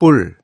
뿔.